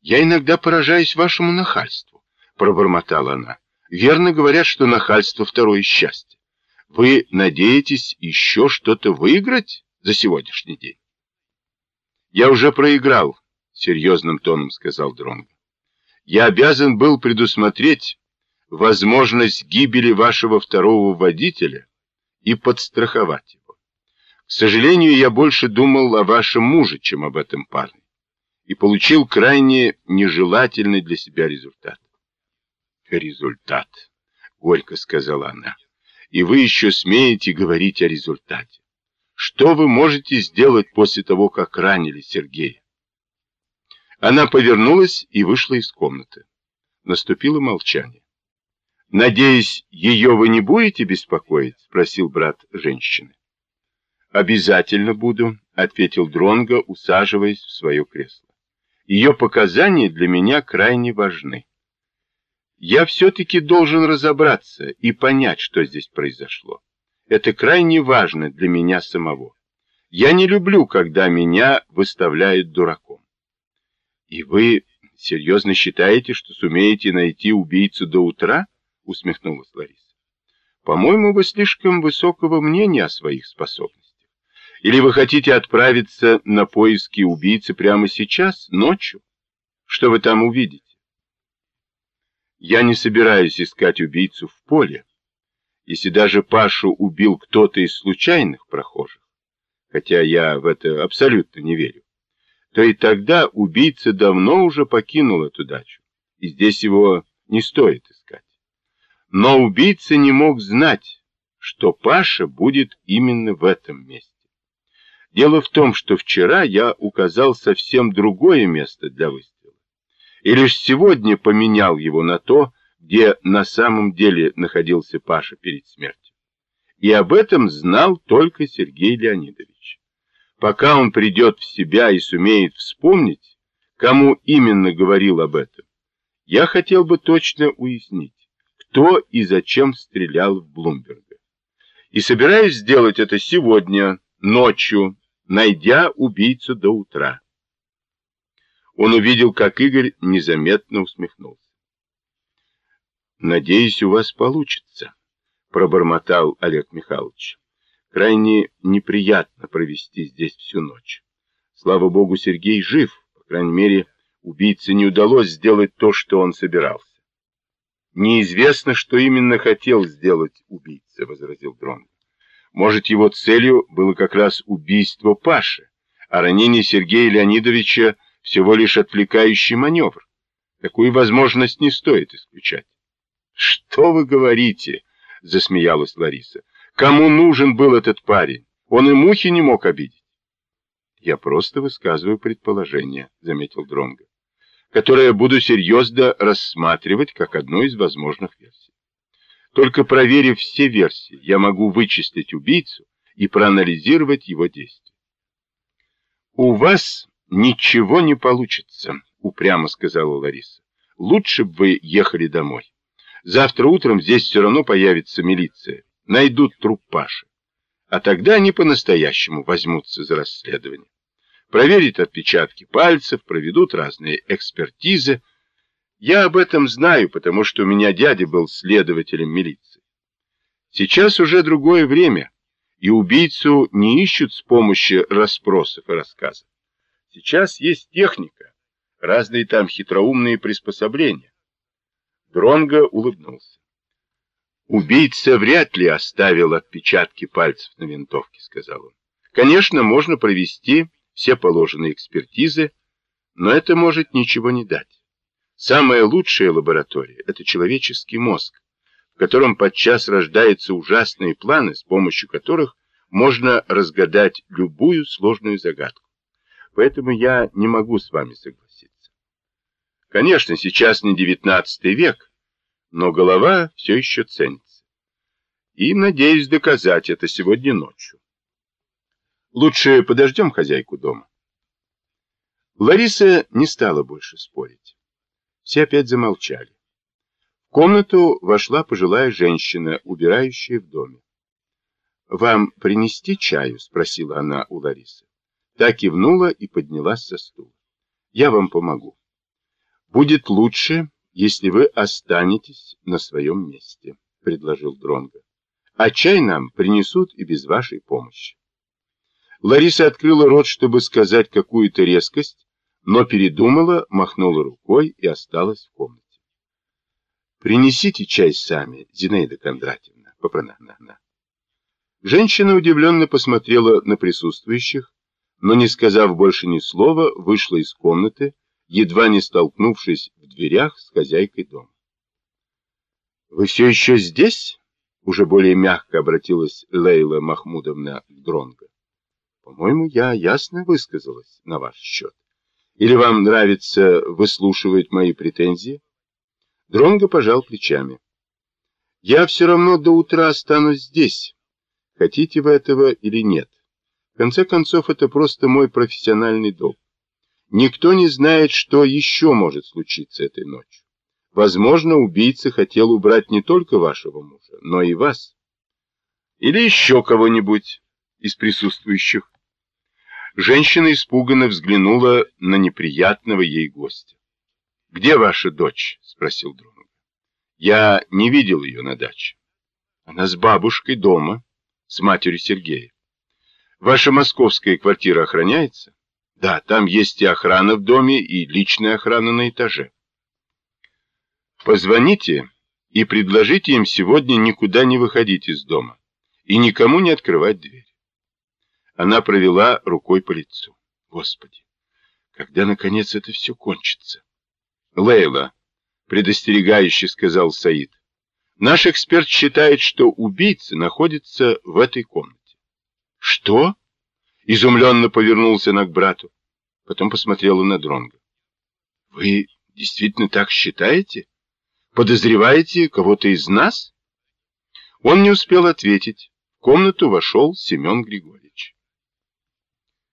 Я иногда поражаюсь вашему нахальству, пробормотала она. Верно говорят, что нахальство второе счастье. Вы надеетесь еще что-то выиграть за сегодняшний день? Я уже проиграл, серьезным тоном сказал Дронго. Я обязан был предусмотреть возможность гибели вашего второго водителя и подстраховать его. К сожалению, я больше думал о вашем муже, чем об этом парне, и получил крайне нежелательный для себя результат. Результат, горько сказала она. И вы еще смеете говорить о результате. Что вы можете сделать после того, как ранили Сергея? Она повернулась и вышла из комнаты. Наступило молчание. «Надеюсь, ее вы не будете беспокоить?» — спросил брат женщины. «Обязательно буду», — ответил Дронго, усаживаясь в свое кресло. «Ее показания для меня крайне важны. Я все-таки должен разобраться и понять, что здесь произошло. Это крайне важно для меня самого. Я не люблю, когда меня выставляют дураком. И вы серьезно считаете, что сумеете найти убийцу до утра? Усмехнулась Лариса. По-моему, вы слишком высокого мнения о своих способностях. Или вы хотите отправиться на поиски убийцы прямо сейчас, ночью? Что вы там увидите? Я не собираюсь искать убийцу в поле. Если даже Пашу убил кто-то из случайных прохожих, хотя я в это абсолютно не верю, то и тогда убийца давно уже покинул эту дачу, и здесь его не стоит искать. Но убийца не мог знать, что Паша будет именно в этом месте. Дело в том, что вчера я указал совсем другое место для выстрела, и лишь сегодня поменял его на то, где на самом деле находился Паша перед смертью. И об этом знал только Сергей Леонидович. Пока он придет в себя и сумеет вспомнить, кому именно говорил об этом, я хотел бы точно уяснить, кто и зачем стрелял в Блумберга. И собираюсь сделать это сегодня, ночью, найдя убийцу до утра. Он увидел, как Игорь незаметно усмехнулся. «Надеюсь, у вас получится», — пробормотал Олег Михайлович. «Крайне неприятно провести здесь всю ночь. Слава богу, Сергей жив, по крайней мере, убийце не удалось сделать то, что он собирался». «Неизвестно, что именно хотел сделать убийца», — возразил Дрон. «Может, его целью было как раз убийство Паши, а ранение Сергея Леонидовича всего лишь отвлекающий маневр. Такую возможность не стоит исключать». «Что вы говорите?» — засмеялась Лариса. «Кому нужен был этот парень? Он и мухи не мог обидеть». «Я просто высказываю предположение», — заметил Дронго, «которое буду серьезно рассматривать как одну из возможных версий. Только проверив все версии, я могу вычислить убийцу и проанализировать его действия». «У вас ничего не получится», — упрямо сказала Лариса. «Лучше бы вы ехали домой». Завтра утром здесь все равно появится милиция. Найдут труп Паши. А тогда они по-настоящему возьмутся за расследование. Проверят отпечатки пальцев, проведут разные экспертизы. Я об этом знаю, потому что у меня дядя был следователем милиции. Сейчас уже другое время, и убийцу не ищут с помощью расспросов и рассказов. Сейчас есть техника, разные там хитроумные приспособления. Дронго улыбнулся. «Убийца вряд ли оставил отпечатки пальцев на винтовке», — сказал он. «Конечно, можно провести все положенные экспертизы, но это может ничего не дать. Самая лучшая лаборатория — это человеческий мозг, в котором подчас рождаются ужасные планы, с помощью которых можно разгадать любую сложную загадку. Поэтому я не могу с вами согласиться. Конечно, сейчас не девятнадцатый век, но голова все еще ценится. И надеюсь доказать это сегодня ночью. Лучше подождем хозяйку дома. Лариса не стала больше спорить. Все опять замолчали. В комнату вошла пожилая женщина, убирающая в доме. «Вам принести чаю?» — спросила она у Ларисы. Та кивнула и поднялась со стула. «Я вам помогу». Будет лучше, если вы останетесь на своем месте, предложил Дронго. А чай нам принесут и без вашей помощи. Лариса открыла рот, чтобы сказать какую-то резкость, но передумала, махнула рукой и осталась в комнате. «Принесите чай сами, Зинаида Кондратьевна», — попросила она. Женщина удивленно посмотрела на присутствующих, но, не сказав больше ни слова, вышла из комнаты, едва не столкнувшись в дверях с хозяйкой дома. «Вы все еще здесь?» — уже более мягко обратилась Лейла Махмудовна к Дронго. «По-моему, я ясно высказалась на ваш счет. Или вам нравится выслушивать мои претензии?» Дронго пожал плечами. «Я все равно до утра останусь здесь, хотите вы этого или нет. В конце концов, это просто мой профессиональный долг. Никто не знает, что еще может случиться этой ночью. Возможно, убийца хотел убрать не только вашего мужа, но и вас. Или еще кого-нибудь из присутствующих. Женщина испуганно взглянула на неприятного ей гостя. «Где ваша дочь?» — спросил Дронго. «Я не видел ее на даче. Она с бабушкой дома, с матерью Сергея. Ваша московская квартира охраняется?» «Да, там есть и охрана в доме, и личная охрана на этаже». «Позвоните и предложите им сегодня никуда не выходить из дома и никому не открывать дверь». Она провела рукой по лицу. Господи, когда, наконец, это все кончится? Лейла, предостерегающе сказал Саид, наш эксперт считает, что убийца находится в этой комнате. Что? Изумленно повернулся она к брату. Потом посмотрела на Дронга. Вы действительно так считаете? Подозреваете кого-то из нас? Он не успел ответить. В комнату вошел Семен Григорьевич.